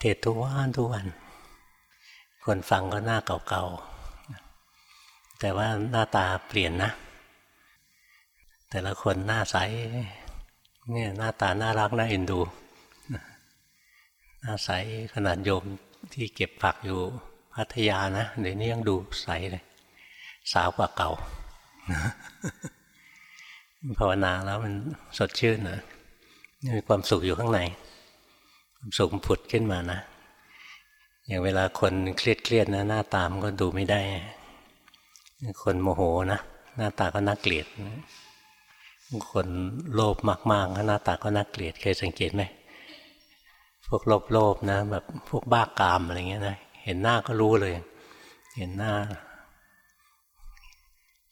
เทศทุกวันทุกวัน คนฟังก็หน้าเก่าๆ แต่ว่าหน้าตาเปลี่ยนนะ แต่ละคนหน้าใสเนี่ยหน้าตาน่ารักน่าเอ็นดู หน้าใสขนาดโยมที่เก็บผักอยู่พัทยานะเดี๋ยวนี้ยังดูใสเลย สาวกว่าเก่าภาวนาแล้วมันสดชื่นนะมีความสุขอยู่ข้างใน สุขผุดขึ้นมานะ อย่างเวลาคนเครียดเครียดนะ หน้าตามก็ดูไม่ได้ คนโมโหนะหน้าตาก็น่าเกลียด คนโลภมากๆหน้าตาก็น่าเกลียดเคยสังเกตไหมพวกโลภโลภนะแบบพวกบ้ากามอะไรเงี้ยนะเห็นหน้าก็รู้เลย เห็นหน้า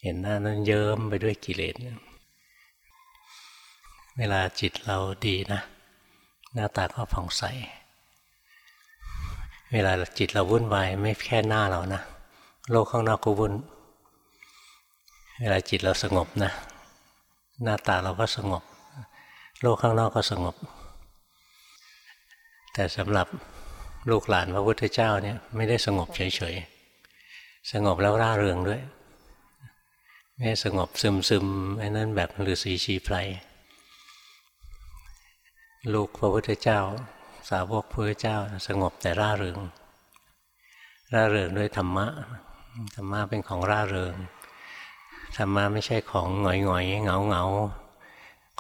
เห็นหน้านั้นเยิ้มไปด้วยกิเลสเวลาจิตเราดีนะ หน้าตาก็ผ่องใส เวลาจิตเราวุ่นวายไม่แค่หน้าเรานะ โลกข้างนอกก็วุ่น เวลาจิตเราสงบนะ หน้าตาเราก็สงบ โลกข้างนอกก็สงบ แต่สำหรับลูกหลานพระพุทธเจ้าเนี่ยไม่ได้สงบเฉยๆ สงบแล้วร่าเริงด้วย ไม่สงบซึมซึมไอ้นั่นแบบฤาษีชีไพร ลูกพระพุทธเจ้า สาวกพระพุทธเจ้าสงบแต่ร่าเริง ร่าเริงด้วยธรรมะ ธรรมะเป็นของร่าเริง ธรรมะไม่ใช่ของหงอยหงอยเงาเงา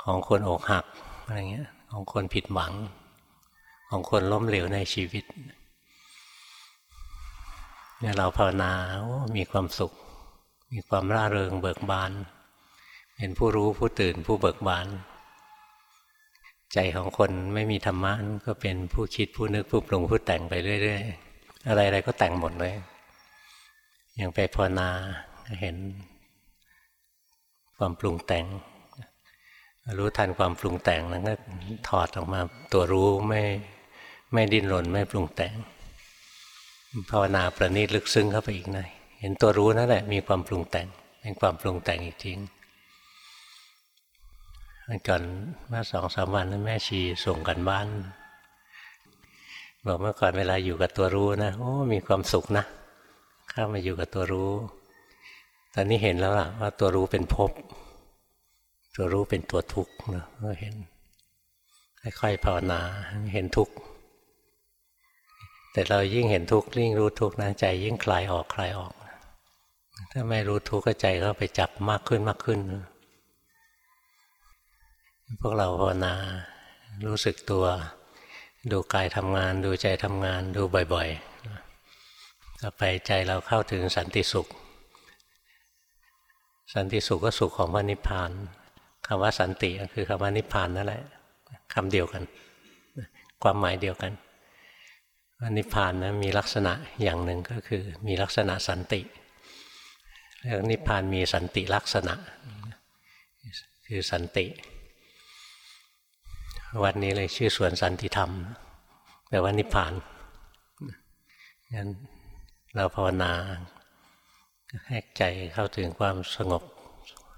ของคนอกหักอะไรเงี้ยของคนผิดหวัง ของคนล้มเหลวในชีวิตเนี่ยเราภาวนามีความสุข มีความร่าเริงเบิกบาน เป็นผู้รู้ผู้ตื่นผู้เบิกบาน ใจของคนไม่มีธรรมะก็เป็นผู้คิดผู้นึกผู้ปรุงผู้แต่งไปเรื่อยๆ อะไรๆก็แต่งหมดเลย อย่างไปภาวนาเห็น ความปรุงแต่ง รู้ทันความปรุงแต่งแล้วก็ถอดออกมาตัวรู้ไม่ไม่ดิ้นรนไม่ปรุงแต่งภาวนาประณีตลึกซึ้งเข้าไปอีกหน่อยเห็นตัวรู้นั่นแหละมีความปรุงแต่งเป็นความปรุงแต่งอีกทีันก่อนเมื่อสองสามวันนั้นแม่ชีส่งกันบ้าน บอกเมื่อก่อนเวลาอยู่กับตัวรู้นะโอ้มีความสุขนะเข้ามาอยู่กับตัวรู้ ตอนนี้เห็นแล้วล่ะ ว่าตัวรู้เป็นภพตัวรู้เป็นตัวทุกข์นะก็เห็นค่อยๆภาวนาเห็นทุกข์แต่เรายิ่งเห็นทุกข์ยิ่งรู้ทุกข์นะใจ ยิ่งคลายออกคลายออก ถ้าไม่รู้ทุกข์ก็ใจก็ไปจับมากขึ้นมากขึ้น พวกเราภาวนารู้สึกตัวดูกายทำงาน ดูใจทำงานดูบ่อยๆต่อไปใจเราเข้าถึงสันติสุข สันติสุขก็สุขของพระนิพพานคำว่าสันติคือคำว่านิพพานนั่นแหละคำเดียวกัน ความหมายเดียวกันนิพพานนะมีลักษณะอย่างหนึ่งก็คือมีลักษณะสันติเรื่องนิพพานมีสันติลักษณะ คือสันติ วันนี้เลยชื่อสวนสันติธรรมแปลว่านิพพานงั้นเราภาวนาให้ใจเข้าถึงความสงบ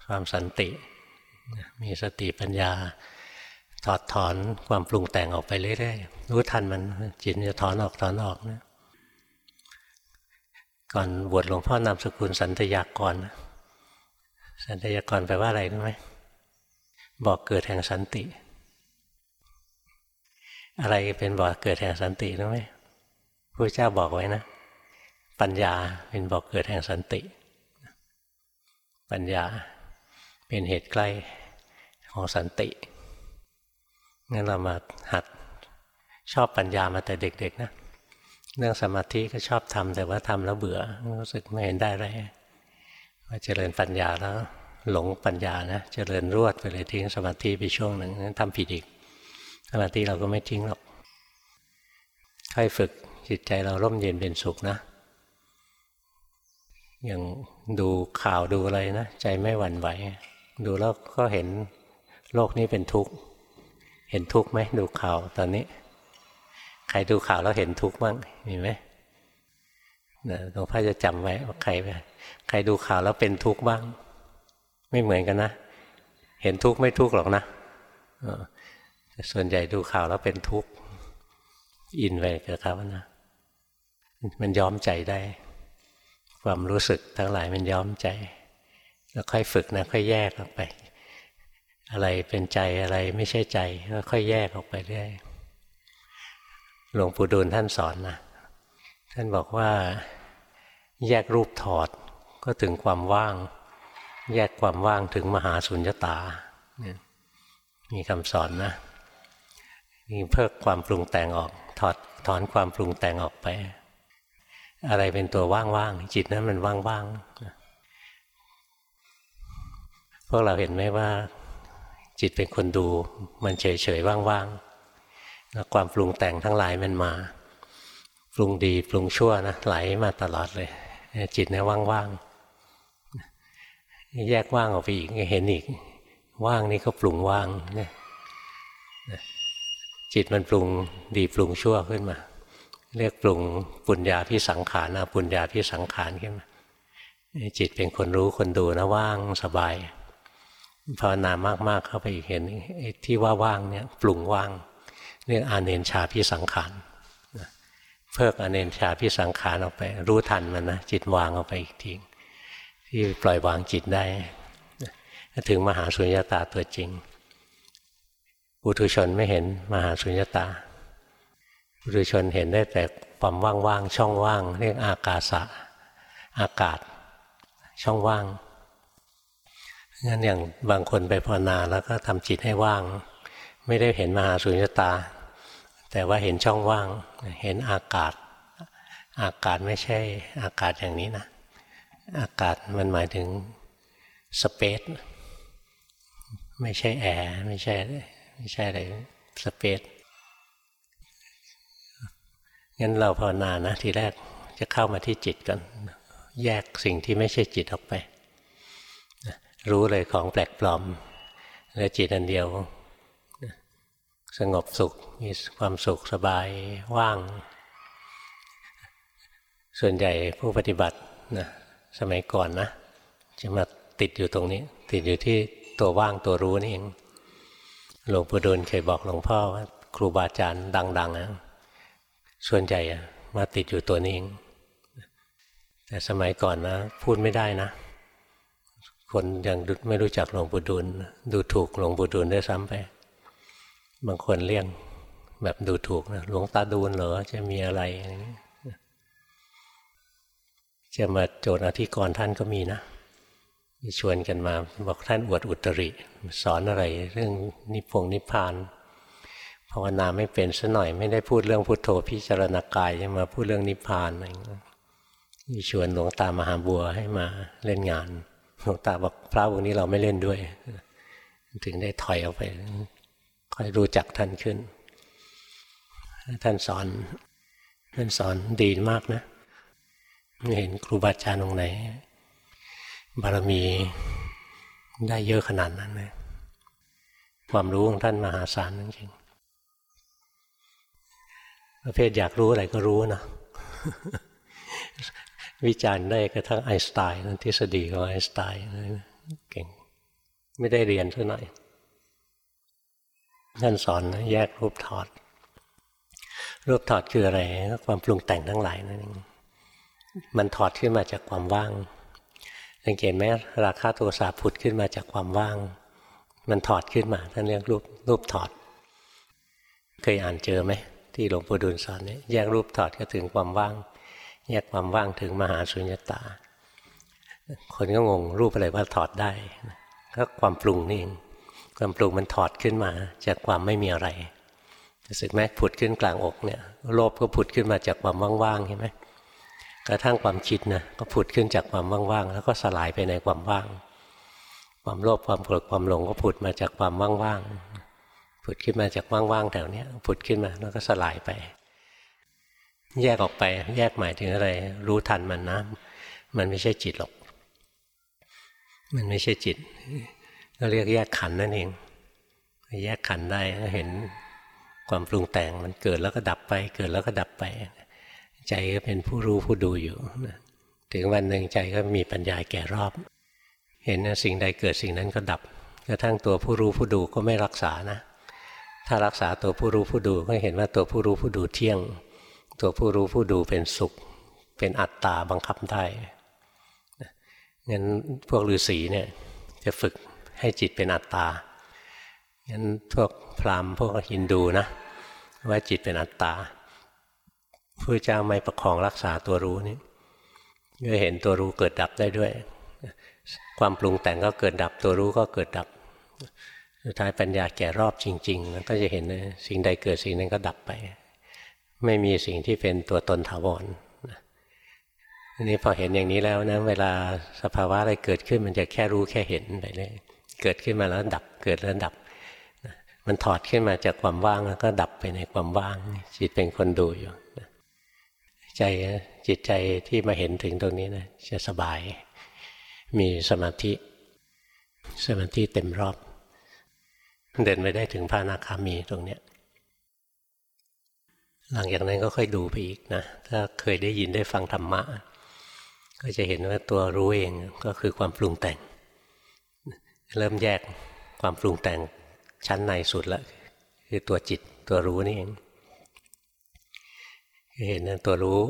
ความสันติ มีสติปัญญา ถอดถอนความปรุงแต่งออกไปเรื่อยๆรู้ทันมันจิตจะถอนออกถอนออกนะก่อนบวชหลวงพ่อนามสกุลสันตยากร สันตยากรแปลว่าอะไรรู้ไหมบอกเกิดแห่งสันติ อะไรเป็นบอกเกิดแห่งสันติรู้ไหมพระเจ้าบอกไว้นะ ปัญญาเป็นบอกเกิดแห่งสันติ ปัญญาเป็นเหตุใกล้ของสันติงั้นเรามาหัดชอบปัญญามาแต่เด็ก ๆ นะ เรื่องสมาธิก็ชอบทำแต่ว่าทำแล้วเบื่อรู้สึกไม่เห็นได้อะไรว่าเจริญปัญญาแล้ว หลงปัญญานะ เจริญรวดไปเลยทิ้งสมาธิไปช่วงหนึ่งนั้นทำผิดอีก มาธิเราก็ไม่ทิ้งหรอกค่อยฝึกจิตใจเราร่มเย็นเป็นสุขนะ อย่างดูข่าวดูอะไรนะ ใจไม่หวั่นไหว ดูแล้วก็เห็นโลกนี้เป็นทุกข์ เห็นทุกข์ไหมดูข่าวตอนนี้ ใครดูข่าวแล้วเห็นทุกข์บ้างมีไหมหลวงพ่อจะจำไว้ว่าใครใครดูข่าวแล้วเป็นทุกข์บ้าง ไม่เหมือนกันนะ เห็นทุกข์ไม่ทุกข์หรอกนะ ส่วนใหญ่ดูข่าวแล้วเป็นทุกข์อินไปกับเขานะ มันย้อมใจได้ ความรู้สึกทั้งหลายมันย้อมใจ แล้วค่อยฝึกนะค่อยแยกออกไป อะไรเป็นใจอะไรไม่ใช่ใจก็ค่อยแยกออกไปเรื่อยหลวงปู่ดูลท่านสอนนะท่านบอกว่าแยกรูปถอดก็ถึงความว่าง แยกความว่างถึงมหาสุญญตา มีคำสอนนะ เพิกความปรุงแต่งออก ถอดถอนความปรุงแต่งออกไป อะไรเป็นตัวว่างๆจิตนั้นมันว่างๆพวกเราเห็นไหมว่า จิตเป็นคนดู มันเฉยๆว่างๆแล้วความปรุงแต่งทั้งหลายมันมา ปรุงดีปรุงชั่วนะไหลมาตลอดเลย จิตเนี่ยว่างๆแยกว่างออกไปอีกเห็นอีก ว่างนี่ก็ปรุงว่างเนี่ย จิตมันปรุงดีปรุงชั่วขึ้นมา เรียกปรุงปุญญาพิสังขารนะปุญญาพิสังขารขึ้นมาจิตเป็นคนรู้คนดูนะว่างสบายภาวนามากๆเข้าไปอีกเห็นที่ว่าว่างเนี่ยปรุงว่างเรียกอาเนนชาพิสังขารเพิกอเนนชาพิสังขารออกไป รู้ทันมันนะจิตวางออกไปอีกทีที่ปล่อยวางจิตได้ ถึงมหาสุญญตาตัวจริง ปุถุชนไม่เห็นมหาสุญญตาปุถุชนเห็นได้แต่ความว่างๆช่องว่าง เรียกอากาศะอากาศ ช่องว่างงั้นอย่างบางคนไปภาวนาแล้วก็ทำจิตให้ว่าง ไม่ได้เห็นมหาสุญญตา แต่ว่าเห็นช่องว่าง เห็นอากาศ อากาศไม่ใช่อากาศอย่างนี้นะอากาศมันหมายถึงสเปซไม่ใช่แอร์ไม่ใช่ ไม่ใช่อะไรสเปซงั้นเราภาวนานะทีแรกจะเข้ามาที่จิตกันแยกสิ่งที่ไม่ใช่จิตออกไป รู้เลยของแปลกปลอม แล้วจิตอันเดียว สงบสุขมีความสุขสบายว่าง ส่วนใหญ่ผู้ปฏิบัตินะสมัยก่อนนะ จะมาติดอยู่ตรงนี้ ติดอยู่ที่ตัวว่างตัวรู้นี่เอง หลวงปู่ดูลเคยบอกหลวงพ่อว่าครูบาอาจารย์ดังๆนะส่วนใหญ่มาติดอยู่ตัวนี้เอง แต่สมัยก่อนนะ พูดไม่ได้นะ คนยังไม่รู้จักหลวงปู่ดูลดูถูกหลวงปู่ดูลได้ซ้ำไป บางคนเรียกแบบดูถูกนะหลวงตาดูลเหรอจะมีอะไรจะมาโจทย์อธิกรท่านก็มีนะ ชวนกันมา บอกท่านอวดอุตริ สอนอะไรเรื่องนิพพงนิพพานภาวนาไม่เป็นซะหน่อยไม่ได้พูดเรื่องพุทโธพิจารณากายจะมาพูดเรื่องนิพพานอะไรชวนหลวงตามหาบัวให้มาเล่นงานหลวงตาบอกพระองค์นี้เราไม่เล่นด้วย ถึงได้ถอยออกไป ค่อยรู้จักท่านขึ้น ท่านสอน ท่านสอนดีมากนะเห็นครูบาอาจารย์องค์ไหน บารมีได้เยอะขนาดนั้นเลยความรู้ของท่านมหาศาลจริงประเภทอยากรู้อะไรก็รู้นะวิจารณ์ได้กระทั่งไอน์สไตน์ทฤษฎีของไอน์สไตน์เก่ง ไม่ได้เรียนเท่าไหร่ท่านสอนแยกรูปถอด รูปถอดคืออะไร ความปรุงแต่งทั้งหลายนั่นเองมันถอดขึ้นมาจากความว่าง สังเกตไหมราคาโทสะผุดขึ้นมาจากความว่าง มันถอดขึ้นมาท่านเรียกรูปรูปถอด เคยอ่านเจอไหมที่หลวงปู่ดูลสอนเนี่ยแยกรูปถอดก็ถึงความว่าง แยกความว่างถึงมหาสุญญตา คนก็งงรูปอะไรว่าถอดได้ ก็ความปรุงนี่เองความปรุงมันถอดขึ้นมาจากความไม่มีอะไรสึกไหมผุดขึ้นกลางอกเนี่ยโลภก็ผุดขึ้นมาจากความว่างๆใช่ไหม กระทั่งความคิดนะก็ผุดขึ้นจากความว่างๆแล้วก็สลายไปในความว่าง ความโลภความโกรธความหลงก็ผุดมาจากความว่างๆผุดขึ้นมาจากว่างๆแถวนี้ผุดขึ้นมาแล้วก็สลายไป แยกออกไป แยกหมายถึงอะไร รู้ทันมันนะ มันไม่ใช่จิตหรอก มันไม่ใช่จิตก็เรียกแยกขันนั่นเองแยกขันได้เห็นความปรุงแต่งมันเกิดแล้วก็ดับไป เกิดแล้วก็ดับไป ใจก็เป็นผู้รู้ผู้ดูอยู่ถึงวันหนึ่งใจก็มีปัญญาแก่รอบ เห็นสิ่งใดเกิดสิ่งนั้นก็ดับกระทั่งตัวผู้รู้ผู้ดูก็ไม่รักษานะถ้ารักษาตัวผู้รู้ผู้ดูก็เห็นว่าตัวผู้รู้ผู้ดูเที่ยง ตัวผู้รู้ผู้ดูเป็นสุข เป็นอัตตาบังคับได้งั้นพวกฤาษีเนี่ยจะฝึกให้จิตเป็นอัตตางั้นพวกพราหมณ์พวกฮินดูนะว่าจิตเป็นอัตตา พระเจ้าไม่ประคองรักษาตัวรู้นี่ก็เห็นตัวรู้เกิดดับได้ด้วย ความปรุงแต่งก็เกิดดับตัวรู้ก็เกิดดับสุดท้ายปัญญาแก่รอบจริงๆแล้วก็จะเห็นสิ่งใดเกิดสิ่งนั้นก็ดับไป ไม่มีสิ่งที่เป็นตัวตนถาวรอันนี้พอเห็นอย่างนี้แล้วนะเวลาสภาวะอะไรเกิดขึ้นมันจะแค่รู้แค่เห็นไปเลยเกิดขึ้นมาแล้วดับเกิดแล้วดับ มันถอดขึ้นมาจากความว่างแล้วก็ดับไปในความว่างจิตเป็นคนดูอยู่ ใจจิตใจที่มาเห็นถึงตรงนี้นะจะสบาย มีสมาธิ สมาธิเต็มรอบ เดินไปได้ถึงพระนาคามีตรงเนี้ยหลังจากนั้นก็ค่อยดูไปอีกนะ ถ้าเคยได้ยินได้ฟังธรรมะ ก็จะเห็นว่าตัวรู้เองก็คือความปรุงแต่ง เริ่มแยกความปรุงแต่งชั้นในสุดละคือตัวจิตตัวรู้นี่เอง เห็นนะตัวรู้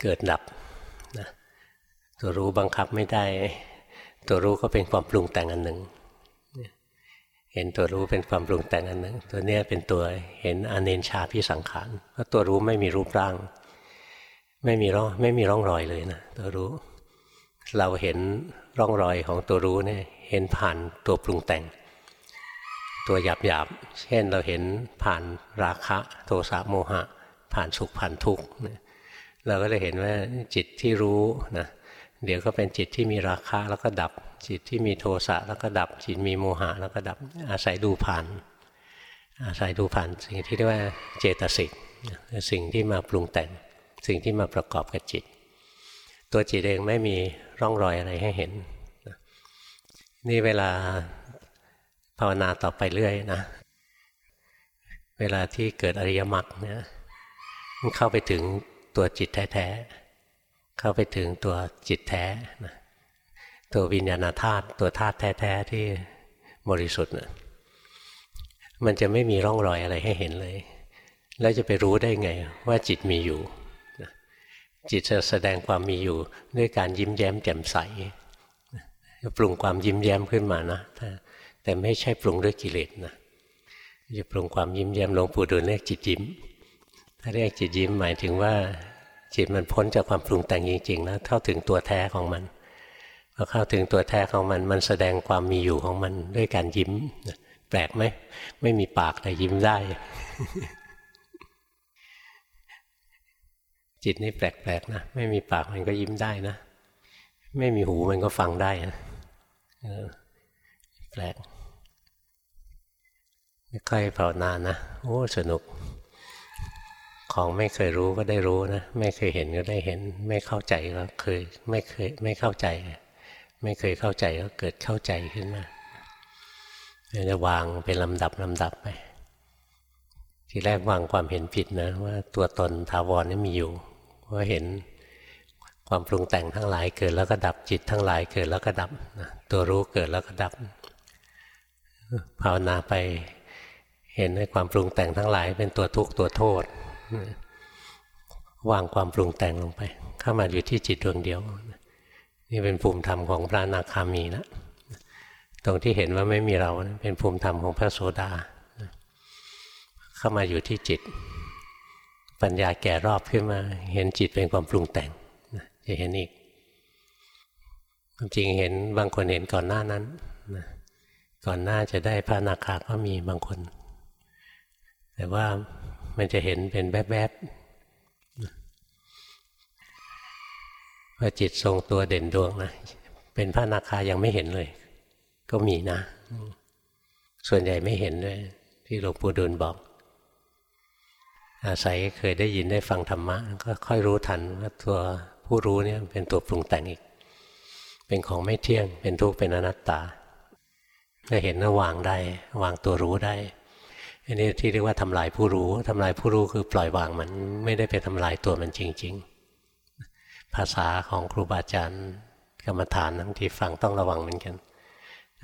เกิดดับนะตัวรู้บังคับไม่ได้ ตัวรู้ก็เป็นความปรุงแต่งอันหนึ่ง เห็นตัวรู้เป็นความปรุงแต่งอันหนึ่ง ตัวนี้เป็นตัวเห็นอเนนชาพิสังขารเพราะตัวรู้ไม่มีรูปร่าง ไม่มีร่องไม่มีร่องรอยเลยนะตัวรู้ เราเห็นร่องรอยของตัวรู้เนี่ยเห็นผ่านตัวปรุงแต่ง ตัวหยาบหยาบเช่นเราเห็นผ่านราคะ โทสะโมหะ ผ่านสุขผ่านทุกข์เราก็จะเห็นว่าจิตที่รู้นะเดี๋ยวก็เป็นจิตที่มีราคะแล้วก็ดับ จิตที่มีโทสะแล้วก็ดับ จิตมีโมหะแล้วก็ดับอาศัยดูผ่าน อาศัยดูผ่านสิ่งที่เรียกว่าเจตสิกสิ่งที่มาปรุงแต่ง สิ่งที่มาประกอบกับจิต ตัวจิตเองไม่มีร่องรอยอะไรให้เห็น นี่เวลาภาวนาต่อไปเรื่อยนะ เวลาที่เกิดอริยมรรคเนี่ย เข้าไปถึงตัวจิตแท้ๆ เข้าไปถึงตัวจิตแท้นะตัววิญญาณธาตุตัวธาตุแท้ๆ ที่บริสุทธิ์นะมันจะไม่มีร่องรอยอะไรให้เห็นเลย แล้วจะไปรู้ได้ไงว่าจิตมีอยู่ จิตจะแสดงความมีอยู่ด้วยการยิ้มแย้มแจ่มใสปรุงความยิ้มแย้มขึ้นมานะแต่ไม่ใช่ปรุงด้วยกิเลสนะจะปรุงความยิ้มแย้มหลวงปู่ดูลเรียกจิตยิ้ม ถ้าเรียกจิตยิ้มหมายถึงว่าจิตมันพ้นจากความปรุงแต่งจริงๆแล้วเข้าถึงตัวแท้ของมันพอเข้าถึงตัวแท้ของมันมันแสดงความมีอยู่ของมันด้วยการยิ้ม แปลกไหมไม่มีปากแต่ยิ้มได้ จิตนี่แปลกๆนะไม่มีปากมันก็ยิ้มได้นะ ไม่มีหูมันก็ฟังได้นะแปลกไม่ค่อยภาวนานะโอ้สนุก ของไม่เคยรู้ก็ได้รู้นะ ไม่เคยเห็นก็ได้เห็น ไม่เข้าใจก็เคยไม่เคยไม่เข้าใจ ไม่เคยเข้าใจก็เกิดเข้าใจขึ้นมาจะวางเป็นลำดับลำดับไปทีแรกวางความเห็นผิดนะ ว่าตัวตนถาวรนี่มีอยู่ว่าเห็นความปรุงแต่งทั้งหลายเกิดแล้วก็ดับจิตทั้งหลายเกิดแล้วก็ดับตัวรู้เกิดแล้วก็ดับ ภาวนาไปเห็นในความปรุงแต่งทั้งหลายเป็นตัวทุกข์ตัวโทษ วางความปรุงแต่งลงไป เข้ามาอยู่ที่จิตดวงเดียว นี่เป็นภูมิธรรมของพระนาคามีนะตรงที่เห็นว่าไม่มีเราเป็นภูมิธรรมของพระโสดา เข้ามาอยู่ที่จิต ปัญญาแก่รอบขึ้นมา เห็นจิตเป็นความปรุงแต่งจะเห็นอีกความจริงเห็นบางคนเห็นก่อนหน้านั้นก่อนหน้าจะได้พระนาคาก็มีบางคน แต่ว่า มันจะเห็นเป็นแวบๆว่าจิตทรงตัวเด่นดวงนะ เป็นพระนาคายังไม่เห็นเลย ก็มีนะ ส่วนใหญ่ไม่เห็นด้วย ที่หลวงปู่ดูลบอก อาศัยเคยได้ยินได้ฟังธรรมะ ก็ค่อยรู้ทันว่าตัวผู้รู้เนี่ยเป็นตัวปรุงแต่งอีก เป็นของไม่เที่ยง เป็นทุกข์เป็นอนัตตาก็เห็นว่าวางได้ วางตัวรู้ได้ อันนี้ที่เรียกว่าทำลายผู้รู้ทำลายผู้รู้คือปล่อยวางมันไม่ได้ไปทำลายตัวมันจริง ๆ ภาษาของครูบาอาจารย์กรรมฐานบางทีฟังต้องระวังเหมือนกัน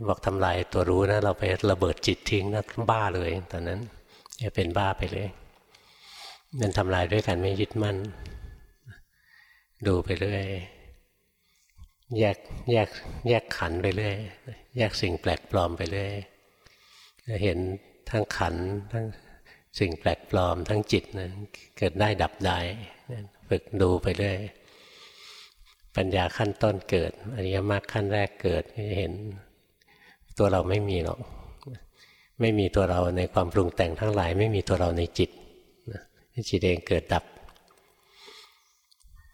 บอกทำลายตัวรู้นะ เราไประเบิดจิตทิ้งนะบ้าเลยตอนนั้นจะเป็นบ้าไปเลยมันทำลายด้วยกันไม่ยึดมั่น ดูไปเรื่อยแยกแยกแยกขันไปเรื่อยแยกสิ่งแปลกปลอมไปเรื่อยเห็น ทั้งขันทั้งสิ่งแปลกปลอมทั้งจิตนะเกิดได้ดับได้ฝึกดูไปเรื่อยปัญญาขั้นต้นเกิดอริยมรรคขั้นแรกเกิดจะเห็น ตัวเราไม่มีหรอกไม่มีตัวเราในความปรุงแต่งทั้งหลาย ไม่มีตัวเราในจิตจิตเองเกิดดับ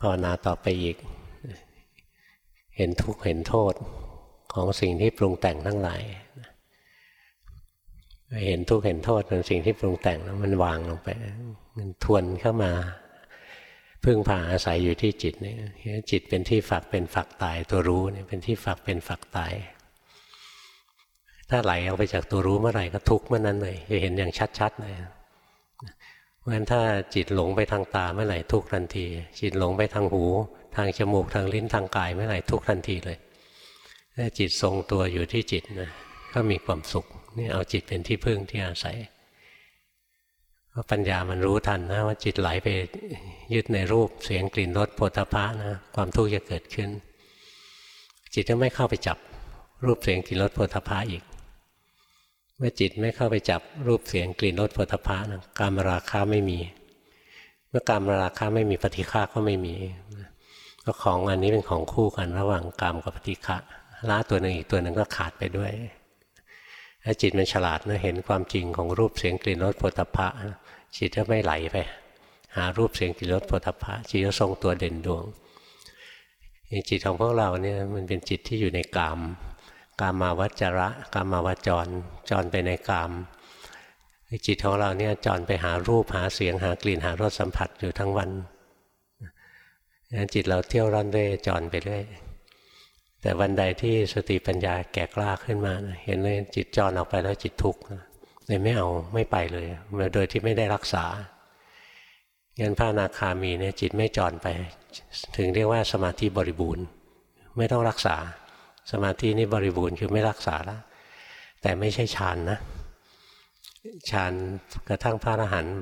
ภาวนาต่อไปอีก เห็นทุกข์เห็นโทษของสิ่งที่ปรุงแต่งทั้งหลาย เห็นทุกข์เห็นโทษของสิ่งที่ปรุงแต่งแล้วมันวางลงไป มันทวนเข้ามา พึ่งพาอาศัยอยู่ที่จิตนี่จิตเป็นที่ฝักเป็นฝักตายตัวรู้เนี่ยเป็นที่ฝักเป็นฝักตาย ถ้าไหลออกไปจากตัวรู้เมื่อไหร่ก็ทุกข์เมื่อนั้นเลยจะเห็นอย่างชัดๆเลยเพราะฉะนั้นถ้าจิตหลงไปทางตาเมื่อไหร่ทุกทันที จิตหลงไปทางหู ทางจมูกทางลิ้นทางกายเมื่อไหร่ทุกทันทีเลยถ้าจิตทรงตัวอยู่ที่จิตนะก็มีความสุข นี่เอาจิตเป็นที่พึ่งที่อาศัยเพราะปัญญามันรู้ทันนะว่าจิตไหลไปยึดในรูปเสียงกลิ่นรสโผฏฐะนะความทุกข์จะเกิดขึ้น จิตก็ไม่เข้าไปจับรูปเสียงกลิ่นรสโผฏฐะอีก เมื่อจิตไม่เข้าไปจับรูปเสียงกลิ่นรสผลิภัณฑ์การมราคาไม่มี เมื่อการมราคาไม่มีปฏิฆาก็ไม่มีก็ของอันนี้เป็นของคู่กันระหว่างกรรมกับปฏิฆะละตัวหนึ่งอีกตัวหนึ่งก็ขาดไปด้วย ถ้าจิตมันฉลาดนะเห็นความจริงของรูปเสียงกลิ่นรสผลิภัณฑ์จิตก็ไม่ไหลไป หารูปเสียงกลิ่นรสผลิภัณฑ์จิตก็ทรงตัวเด่นดวงจิตของพวกเราเนี่ยมันเป็นจิตที่อยู่ในกาม กามาวัจระกามาวจร จรไปในกามจิตของเราเนี่ยจรไปหารูปหาเสียงหากลิ่นหารสสัมผัสอยู่ทั้งวันนั้นจิตเราเที่ยวร่อนเร่จรไปเรื่อย แต่วันใดที่สติปัญญาแก่กล้าขึ้นมาเห็นเลยจิตจรออกไปแล้วจิตทุกข์เลยไม่เอาไม่ไปเลย โดยที่ไม่ได้รักษางั้นพระนาคามีเนี่ยจิตไม่จรไป ถึงเรียกว่าสมาธิบริบูรณ์ ไม่ต้องรักษา สมาธินี่บริบูรณ์คือไม่รักษาแล้วแต่ไม่ใช่ฌานนะฌานกระทั่งพระอรหันต์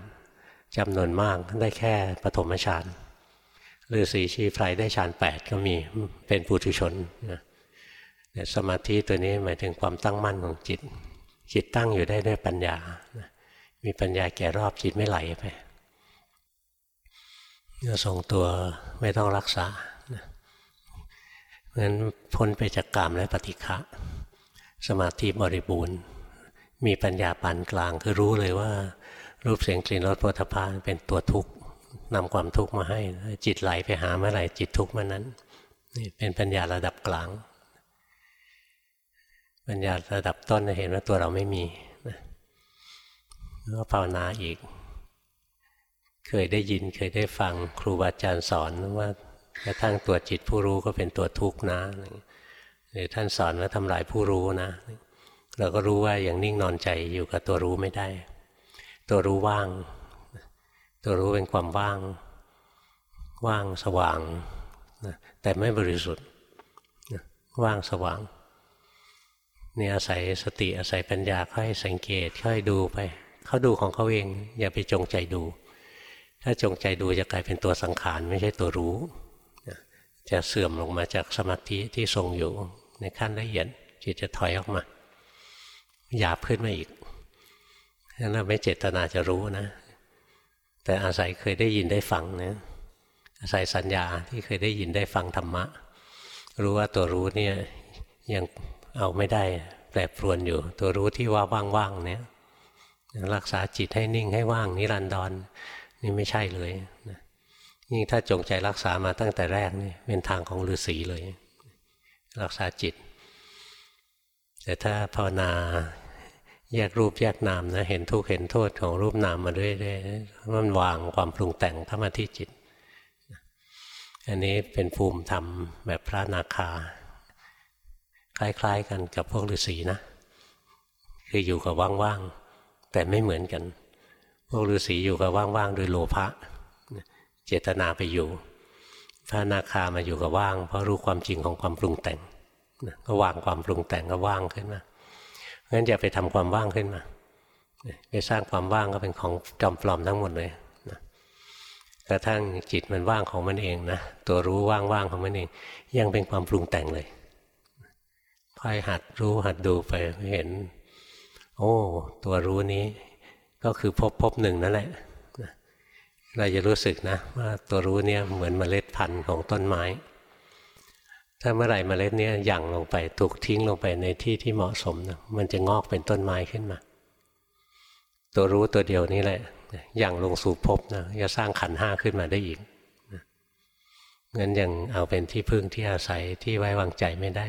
จำนวนมากได้แค่ปฐมฌาน หรือสีชีไฟได้ฌานแปดก็มีเป็นปุถุชนนะแต่สมาธิตัวนี้หมายถึงความตั้งมั่นของจิต จิตตั้งอยู่ได้ด้วยปัญญามีปัญญาแก่รอบจิตไม่ไหลไปจะทรงตัวไม่ต้องรักษาเพราะฉะนั้นพ้นไปจากกามและปฏิฆะสมาธิบริบูรณ์ มีปัญญาปานกลาง คือรู้เลยว่ารูปเสียงกลิ่นรสโผฏฐัเป็นตัวทุกข์ นำความทุกข์มาให้ จิตไหลไปหาเมื่อไหร่จิตทุกข์เมื่อนั้นนี่เป็นปัญญาระดับกลาง ปัญญาระดับต้นเห็นว่าตัวเราไม่มีแล้วภาวนาอีก เคยได้ยินเคยได้ฟังครูบาอาจารย์สอนว่ากระทั่งตัวจิตผู้รู้ก็เป็นตัวทุกข์นะหรือท่านสอนว่าทำลายผู้รู้นะ เราก็รู้ว่าอย่างนิ่งนอนใจอยู่กับตัวรู้ไม่ได้ ตัวรู้ว่าง ตัวรู้เป็นความว่าง ว่างสว่างแต่ไม่บริสุทธิ์ว่างสว่างนี่อาศัยสติอาศัยปัญญาค่อยสังเกตค่อยดูไป เขาดูของเขาเอง อย่าไปจงใจดู ถ้าจงใจดูจะกลายเป็นตัวสังขารไม่ใช่ตัวรู้จะเสื่อมลงมาจากสมาธิที่ทรงอยู่ในขั้นละเอียดจิตจะถอยออกมาหยาบขึ้นมาอีกนั้นเราไม่เจตนาจะรู้นะ แต่อาศัยเคยได้ยินได้ฟังนะอาศัยสัญญาที่เคยได้ยินได้ฟังธรรมะ รู้ว่าตัวรู้เนี่ยยังเอาไม่ได้แปรปรวนอยู่ ตัวรู้ที่ว่าว่างๆเนี่ยรักษาจิตให้นิ่งให้ว่างนิรันดรนนี่ไม่ใช่เลยนะยิ่งถ้าจงใจรักษามาตั้งแต่แรกนี่เป็นทางของฤาษีเลย รักษาจิต แต่ถ้าภาวนา แยกรูปแยกนามนะเห็นทุกข์เห็นโทษของรูปนามมาเรื่อยๆมันวางความปรุงแต่งเข้ามาที่จิต อันนี้เป็นภูมิธรรมแบบพระนาคา คล้าย ๆ กันกับพวกฤาษีนะ คืออยู่กับว่างๆแต่ไม่เหมือนกัน พวกฤาษีอยู่กับว่างๆโดยโลภะเจตนาไปอยู่ พระนาคามาอยู่กับว่าง เพราะรู้ความจริงของความปรุงแต่งก็วางความปรุงแต่งก็ว่างขึ้นมา งั้นอย่าไปทำความว่างขึ้นมาไปสร้างความว่างก็เป็นของจอมปลอมทั้งหมดเลยนะกระทั่งจิตมันว่างของมันเองนะตัวรู้ว่างๆของมันเอง ยังเป็นความปรุงแต่งเลยค่อยหัดรู้หัดดูไปเห็น โอ้ ตัวรู้นี้ ก็คือพบพบหนึ่งนั่นแหละเราจะรู้สึกนะว่าตัวรู้เนี่ยเหมือนเมล็ดพันธุ์ของต้นไม้ ถ้าเมื่อไหร่เมล็ดเนี้ยหยั่งลงไปถูกทิ้งลงไปในที่ที่เหมาะสมนะมันจะงอกเป็นต้นไม้ขึ้นมา ตัวรู้ตัวเดียวนี้แหละหยั่งลงสู่ภพนะจะสร้างขันห้าขึ้นมาได้อีกงั้นยังเอาเป็นที่พึ่งที่อาศัยที่ไว้วางใจไม่ได้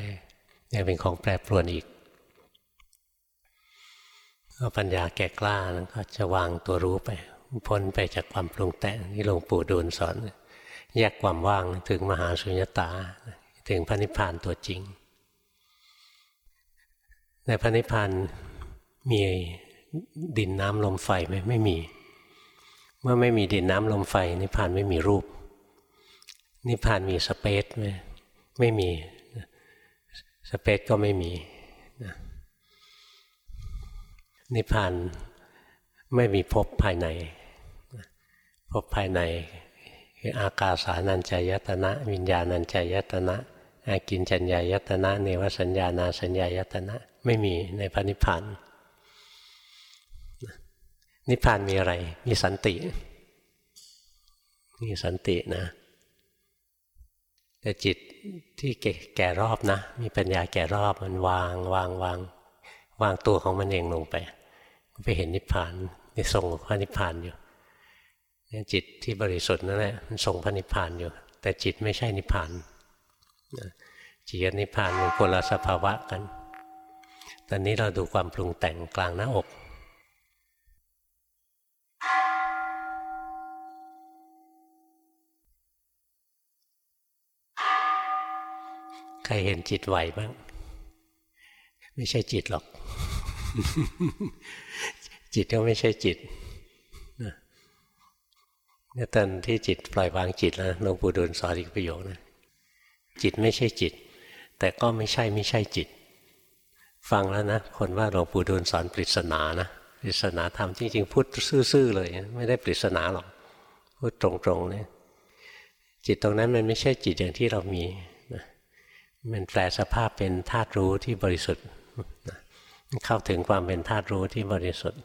ยังเป็นของแปรปรวนอีกก็ปัญญาแก่กล้าแล้วก็จะวางตัวรู้ไป พ้นไปจากความปรุงแต่งที่หลวงปู่ดูลสอน แยกความว่างถึงมหาสุญญตา ถึงพระนิพพานตัวจริง ในพระนิพพานมีดินน้ำลมไฟไหมไม่มี เมื่อไม่มีดินน้ำลมไฟ นิพพานไม่มีรูป นิพพานมีสเปซไหมไม่มีสเปซก็ไม่มีนิพพานไม่มีภพภายในภพภายในคืออากาสานัญจายตนะ วิญญาณัญจายตนะ อากินจัญญายตนะ เนวสัญญานาสัญญายตนะ ไม่มีในพระนิพพานนิพพานมีอะไร มีสันติ มีสันตินะแต่จิตที่แก่รอบนะ มีปัญญาแก่รอบมันวางวางวางวางตัวของมันเองลงไปไปเห็นนิพพานในทรงพระนิพพานอยู่จิตที่บริสุทธิ์นั่นแหละมันทรงพระนิพพานอยู่ แต่จิตไม่ใช่นิพพาน จิตกับนิพพานมันคนละสภาวะกัน ตอนนี้เราดูความปรุงแต่งกลางหน้าอกใครเห็นจิตไหวบ้าง ไม่ใช่จิตหรอก จิตก็ไม่ใช่จิตเนี่ยตอนที่จิตปล่อยวางจิตแล้วหลวงปู่ดูลสอนอีกประโยคนะ จิตไม่ใช่จิต แต่ก็ไม่ใช่ไม่ใช่จิต ฟังแล้วนะ คนว่าหลวงปู่ดูลสอนปริศนานะปริศนาธรรมจริงๆพูดซื่อๆเลย ไม่ได้ปริศนาหรอกพูดตรงๆเนี่ยจิตตรงนั้นมันไม่ใช่จิตอย่างที่เรามีมันแปลสภาพเป็นธาตุรู้ที่บริสุทธิ์เข้าถึงความเป็นธาตุรู้ที่บริสุทธิ์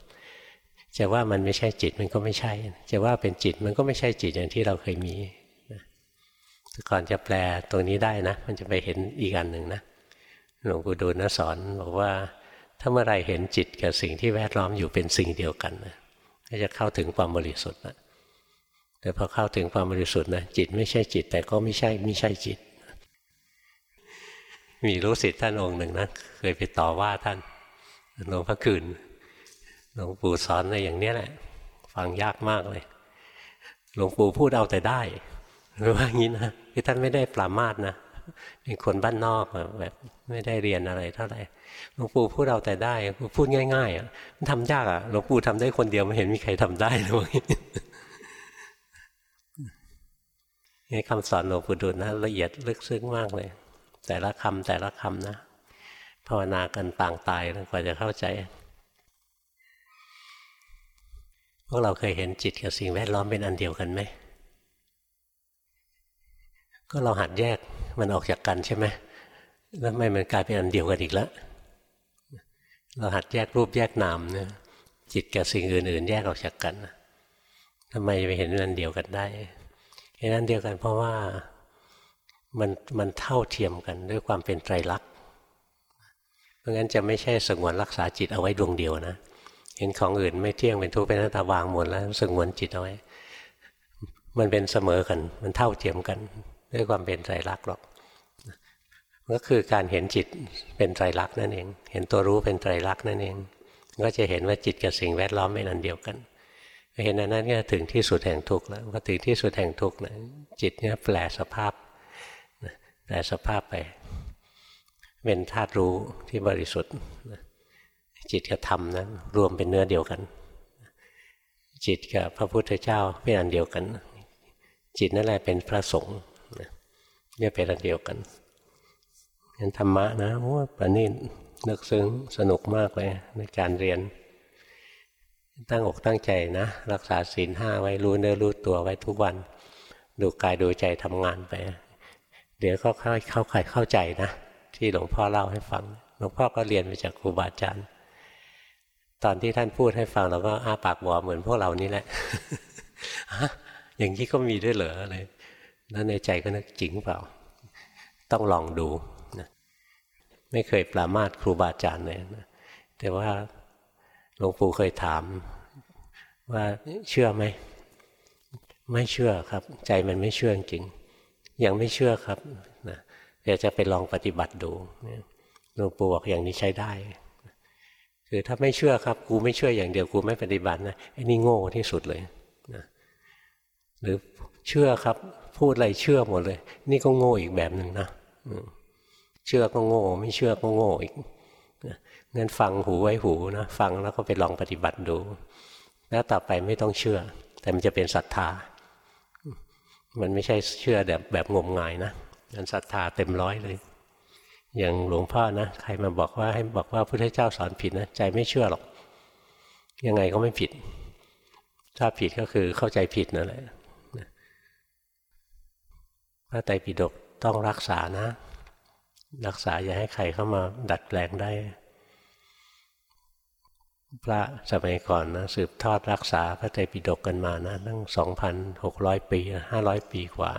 จะว่ามันไม่ใช่จิตมันก็ไม่ใช่ จะว่าเป็นจิตมันก็ไม่ใช่จิตอย่างที่เราเคยมี ก่อนจะแปลตรงนี้ได้นะ มันจะไปเห็นอีกอันหนึ่งนะหลวงปู่ดูลนะสอนบอกว่าถ้าเมื่อไรเห็นจิตกับสิ่งที่แวดล้อมอยู่เป็นสิ่งเดียวกันนะก็จะเข้าถึงความบริสุทธิ์นะแต่พอเข้าถึงความบริสุทธิ์นะจิตไม่ใช่จิต แต่ก็ไม่ใช่ไม่ใช่จิต มีรู้สิทธิ์ท่านองค์หนึ่งนะเคยไปต่อว่าท่านหลวงพ่อคืนหลวงปู่สอนในอย่างนี้แหละ ฟังยากมากเลยหลวงปู่พูดเอาแต่ได้ หรือว่างี้นะที่ท่านไม่ได้ปรามาสนะเป็นคนบ้านนอกแบบไม่ได้เรียนอะไรเท่าไหร่หลวงปู่พูดเอาแต่ได้พูดง่ายๆอะมันทำยากอะหลวงปู่ทำได้คนเดียวไม่เห็นมีใครทำได้เลยนี่คำสอนหลวงปู่ดูลนะละเอียดลึกซึ้งมากเลย แต่ละคำแต่ละคำนะภาวนากันต่างตายกว่าจะเข้าใจพวกเราเคยเห็นจิตกับสิ่งแวดล้อมเป็นอันเดียวกันไหม ก็เราหัดแยกมันออกจากกันใช่ไหมแล้วไม่มันกลายเป็นอันเดียวกันอีกแล้วเราหัดแยกรูปแยกนามเนี่ยจิตกับสิ่งอื่น ๆ แยกออกจากกันทำไมไปเห็นอันเดียวกันได้เห็นอันเดียวกันเพราะว่ามันมันเท่าเทียมกันด้วยความเป็นไตรลักษณ์เพราะงั้นจะไม่ใช่สงวนรักษาจิตเอาไว้ดวงเดียวนะเห็นของอื่นไม่เที่ยงเป็นทุกข์เป็นหน้าตาวางหมดแล้วสงวนจิตเอาไว้ มันเป็นเสมอกัน มันเท่าเทียมกัน ด้วยความเป็นไตรลักษณ์หรอกก็คือการเห็นจิตเป็นไตรลักษณ์นั่นเอง เห็นตัวรู้เป็นไตรลักษณ์นั่นเอง ก็จะเห็นว่าจิตกับสิ่งแวดล้อมเป็นอันเดียวกันเห็นอันนั้นก็ถึงที่สุดแห่งทุกข์แล้วพอถึงที่สุดแห่งทุกข์นะจิตเนี่ยแปลสภาพแปลสภาพไป เป็นธาตุรู้ที่บริสุทธิ์จิตกับธรรมนะรวมเป็นเนื้อเดียวกัน จิตกับพระพุทธเจ้าเป็นอันเดียวกัน จิตนั่นแหละเป็นพระสงฆ์ เนี่ยเป็นอันเดียวกันงั้นธรรมะนะโอ้ประณีตนึกซึ้งสนุกมากเลยในการเรียน ตั้งอกตั้งใจนะ รักษาศีลห้าไว้รู้เนื้อรู้ตัวไว้ทุกวัน ดูกายดูใจทำงานไป เดี๋ยวก็ค่อยเข้าใครเข้าใจนะ ที่หลวงพ่อเล่าให้ฟังหลวงพ่อก็เรียนมาจากครูบาอาจารย์ตอนที่ท่านพูดให้ฟังเราก็อ้าปากบอเหมือนพวกเรานี่แหละอย่างนี้ก็มีด้วยเหรออะไร แล้วในใจก็นึกจริงเปล่า ต้องลองดูนะไม่เคยปรามาสครูบาอาจารย์เลยนะแต่ว่าหลวงปู่เคยถาม ว่าเชื่อไหม ไม่เชื่อครับ ใจมันไม่เชื่อจริง ยังไม่เชื่อครับนะเดี๋ยวจะไปลองปฏิบัติดูหลวงปู่บอกอย่างนี้ใช้ได้คือถ้าไม่เชื่อครับกูไม่เชื่ออย่างเดียวกูไม่ปฏิบัตินะไอ้นี่โง่ที่สุดเลยนะหรือเชื่อครับ พูดอะไรเชื่อหมดเลย นี่ก็โง่อีกแบบหนึ่งนะเชื่อก็โง่ ไม่เชื่อก็โง่อีกงั้นฟังหูไว้หูนะฟังแล้วก็ไปลองปฏิบัติดู แล้วต่อไปไม่ต้องเชื่อ แต่มันจะเป็นศรัทธา มันไม่ใช่เชื่อแบบแบบงมงายนะมันศรัทธาเต็มร้อยเลย อย่างหลวงพ่อนะใครมาบอกว่าให้บอกว่าพระพุทธเจ้าสอนผิดนะใจไม่เชื่อหรอก ยังไงก็ไม่ผิด ถ้าผิดก็คือเข้าใจผิดนั่นแหละ พระไตรปิฎกต้องรักษานะ รักษาอย่าให้ใครเข้ามาดัดแปลงได้ พระสมัยก่อนนะสืบทอดรักษาพระไตรปิฎกกันมานะตั้งสองพันหกร้อยปีห้าร้อยปีกว่า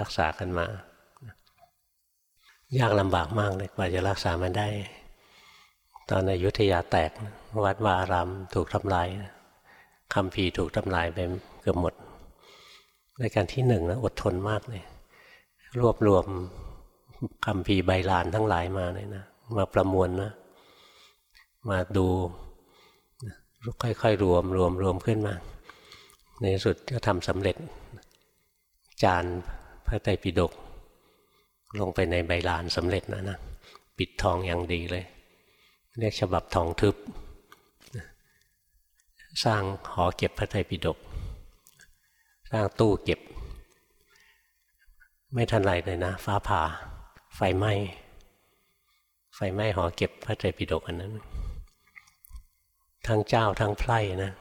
รักษากันมา ยากลำบากมากเลยกว่าจะรักษามันได้ ตอนอยุธยาแตกวัดวาอารามถูกทำลายคำพีถูกทำลายไปเกือบหมด ในการที่หนึ่งนะอดทนมากเลย รวบรวมคำพีใบลานทั้งหลายมาเลยนะมาประมวลนะ มาดูค่อยๆรวมรวมรวมขึ้นมา ในสุดก็ทำสำเร็จ จานพระไตรปิฎกลงไปในใบลานสำเร็จนะนะปิดทองอย่างดีเลย เรียกฉบับทองทึบ สร้างหอเก็บพระไตรปิฎก สร้างตู้เก็บ ไม่ทันไรเลยนะฟ้าผ่า ไฟไหม้ไฟไหม้หอเก็บพระไตรปิฎกอันนั้น ทั้งเจ้าทั้งไพร่นะ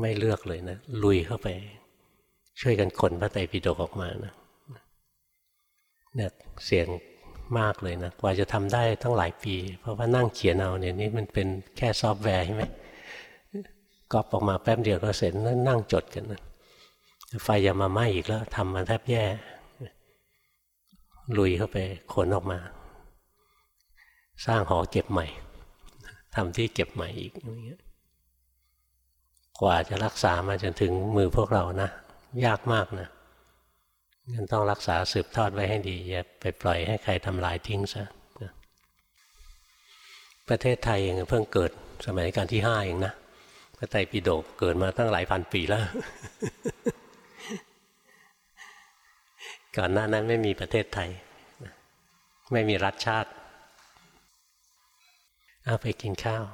ไม่เลือกเลยนะ ลุยเข้าไป ช่วยกันขนพระไตรปิฎกออกมานะเนี่ยเสียงมากเลยนะกว่าจะทำได้ตั้งหลายปี เพราะว่านั่งเขียนเอาเนี่ยนี่มันเป็นแค่ซอฟต์แวร์ใช่ไหมก๊อปออกมาแป๊บเดียวก็เสร็จนั่งจดกันนะ ไฟจะมาไหม้อีกแล้วทำมันแทบแย่ ลุยเข้าไปขนออกมา สร้างหอเก็บใหม่ทำที่เก็บใหม่อีกอย่างเงี้ยกว่าจะรักษามาจนถึงมือพวกเรานะ ยากมากนะงั้นต้องรักษาสืบทอดไว้ให้ดี อย่าไปปล่อยให้ใครทำลายทิ้งซะประเทศไทยเองเพิ่งเกิดสมัยการที่ห้าเองนะพระไตรปิฎกเกิดมาตั้งหลายพันปีแล้ว ก่อนหน้านั้นไม่มีประเทศไทย ไม่มีรัฐชาติ เอาไปกินข้าว